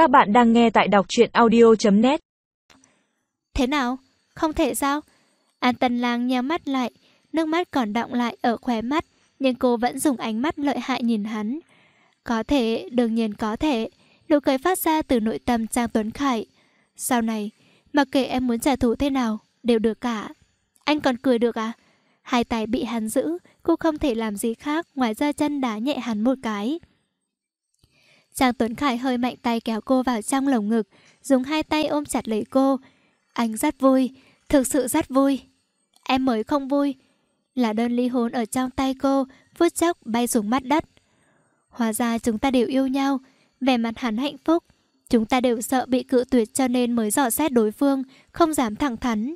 Các bạn đang nghe tại đọc truyện audio.net Thế nào? Không thể sao? An Tân Lang nheo mắt lại, nước mắt còn đọng lại ở khóe mắt, nhưng cô vẫn dùng ánh mắt lợi hại nhìn hắn. Có thể, đương nhiên có thể. Nụ cười phát ra từ nội tâm Trang Tuấn Khải. Sau này, mặc kệ em muốn trả thù thế nào, đều được cả. Anh còn cười được à? Hai tay bị hắn giữ, cô không thể làm gì khác ngoài ra chân đá nhẹ hắn một cái. Trang Tuấn Khải hơi mạnh tay kéo cô vào trong lồng ngực, dùng hai tay ôm chặt lấy cô. Anh rất vui, thực sự rất vui. Em mới không vui. Là đơn ly hôn ở trong tay cô, phút chốc bay xuống mắt đất. Hóa ra chúng ta đều yêu nhau, vẻ mặt hắn hạnh phúc. Chúng ta đều sợ bị cự tuyệt cho nên mới dò xét đối phương, không dám thẳng thắn.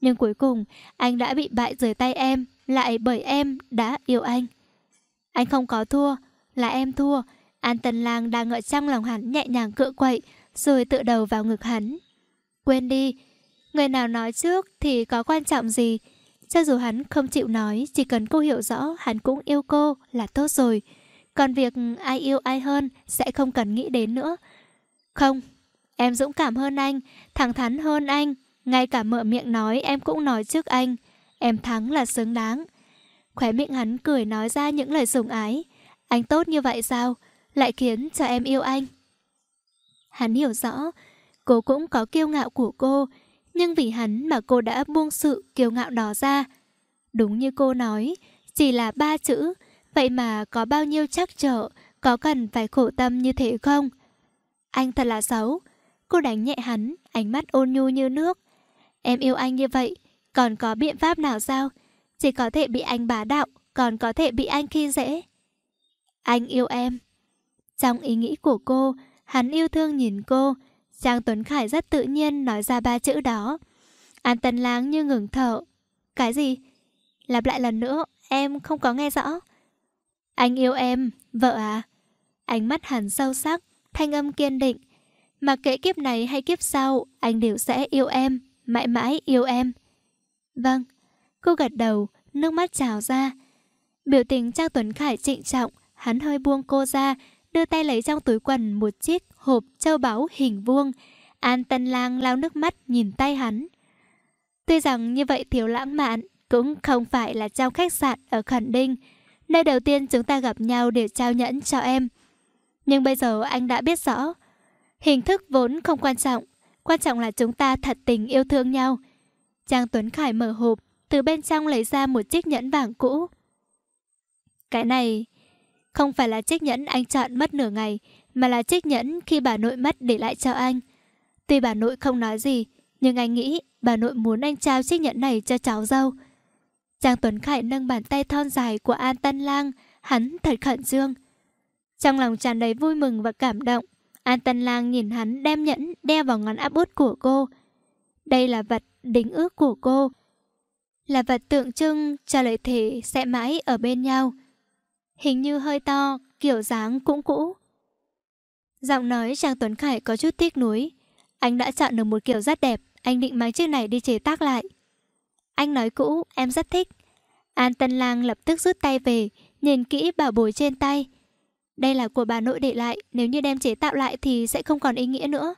Nhưng cuối cùng, anh đã bị bại dưới tay em, lại bởi em đã yêu anh. Anh không có thua, là em thua. An Tân Lang đang ở trong lòng hắn nhẹ nhàng cựa quậy, rồi tự đầu vào ngực hắn. Quên đi, người nào nói trước thì có quan trọng gì. Cho dù hắn không chịu nói, chỉ cần cô hiểu rõ hắn cũng yêu cô là tốt rồi. Còn việc ai yêu ai hơn sẽ không cần nghĩ đến nữa. Không, em dũng cảm hơn anh, thẳng thắn hơn anh. Ngay cả mở miệng nói em cũng nói trước anh. Em thắng là xứng đáng. Khóe miệng hắn cười nói ra những lời sủng ái. Anh tốt như vậy sao? Lại khiến cho em yêu anh. Hắn hiểu rõ, cô cũng có kiêu ngạo của cô. Nhưng vì hắn mà cô đã buông sự kiêu ngạo đó ra. Đúng như cô nói, chỉ là ba chữ. Vậy mà có bao nhiêu chắc trở, có cần phải khổ tâm như thế không? Anh thật là xấu. Cô đánh nhẹ hắn, ánh mắt ôn nhu như nước. Em yêu anh như vậy, còn có biện pháp nào sao? Chỉ có thể bị anh bá đạo, còn có thể bị anh khi dễ. Anh yêu em. Trong ý nghĩ của cô, hắn yêu thương nhìn cô. Trang Tuấn Khải rất tự nhiên nói ra ba chữ đó. An Tân Lang như ngừng thở. Cái gì? Lặp lại lần nữa, em không có nghe rõ. Anh yêu em, vợ à? Ánh mắt hắn sâu sắc, thanh âm kiên định. Mà kệ kiếp này hay kiếp sau, anh đều sẽ yêu em, mãi mãi yêu em. Vâng, cô gật đầu, nước mắt trào ra. Biểu tình Trang Tuấn Khải trịnh trọng, hắn hơi buông cô ra, đưa tay lấy trong túi quần một chiếc hộp châu báu hình vuông. An Tân Lang lau nước mắt nhìn tay hắn. Tuy rằng như vậy thiếu lãng mạn, cũng không phải là trong khách sạn ở Khẩn Đinh, nơi đầu tiên chúng ta gặp nhau để trao nhẫn cho em. Nhưng bây giờ anh đã biết rõ, hình thức vốn không quan trọng, quan trọng là chúng ta thật tình yêu thương nhau. Trang Tuấn Khải mở hộp, từ bên trong lấy ra một chiếc nhẫn vàng cũ. Cái này không phải là chiếc nhẫn anh chọn mất nửa ngày, mà là chiếc nhẫn khi bà nội mất để lại cho anh. Tuy bà nội không nói gì, nhưng anh nghĩ bà nội muốn anh trao chiếc nhẫn này cho cháu dâu. Trang Tuấn Khải nâng bàn tay thon dài của An Tân Lang, hắn thật khẩn trương. Trong lòng tràn đầy vui mừng và cảm động, An Tân Lang nhìn hắn đem nhẫn đeo vào ngón áp út của cô. Đây là vật đính ước của cô, là vật tượng trưng cho lời thể sẽ mãi ở bên nhau. Hình như hơi to, kiểu dáng cũng cũ. Giọng nói chàng Tuấn Khải có chút tiếc nuối. Anh đã chọn được một kiểu rất đẹp, anh định mang chiếc này đi chế tác lại. Anh nói cũ, em rất thích. An Tân Lang lập tức rút tay về, nhìn kỹ bảo bối trên tay. Đây là của bà nội để lại, nếu như đem chế tạo lại thì sẽ không còn ý nghĩa nữa.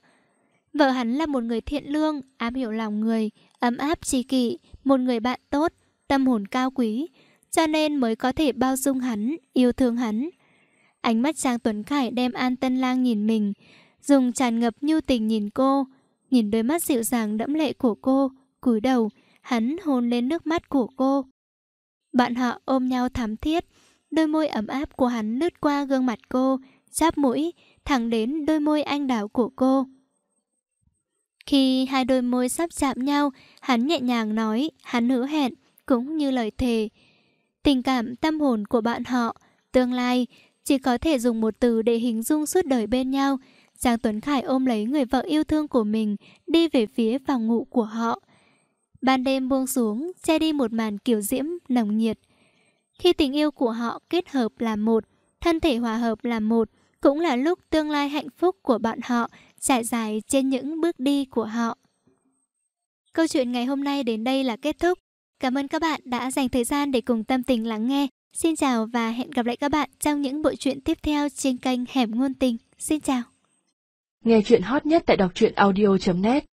Vợ hắn là một người thiện lương, am hiểu lòng người, ấm áp tri kỷ, một người bạn tốt, tâm hồn cao quý, cho nên mới có thể bao dung hắn, yêu thương hắn. Ánh mắt Trang Tuấn Khải đem An Tân Lang nhìn mình, dùng tràn ngập nhu tình nhìn cô, nhìn đôi mắt dịu dàng đẫm lệ của cô, cúi đầu, hắn hôn lên nước mắt của cô. Bạn họ ôm nhau thắm thiết, đôi môi ấm áp của hắn lướt qua gương mặt cô, cháp mũi, thẳng đến đôi môi anh đào của cô. Khi hai đôi môi sắp chạm nhau, hắn nhẹ nhàng nói, hắn hứa hẹn, cũng như lời thề. Tình cảm tâm hồn của bạn họ, tương lai, chỉ có thể dùng một từ để hình dung suốt đời bên nhau. Giang Tuấn Khải ôm lấy người vợ yêu thương của mình, đi về phía phòng ngủ của họ. Ban đêm buông xuống, che đi một màn kiểu diễm, nồng nhiệt. Khi tình yêu của họ kết hợp là một, thân thể hòa hợp là một, cũng là lúc tương lai hạnh phúc của bọn họ trải dài trên những bước đi của họ. Câu chuyện ngày hôm nay đến đây là kết thúc. Cảm ơn các bạn đã dành thời gian để cùng tâm tình lắng nghe. Xin chào và hẹn gặp lại các bạn trong những bộ truyện tiếp theo trên kênh Hẻm Ngôn Tình. Xin chào! Nghe chuyện hot nhất tại đọc truyện audio.net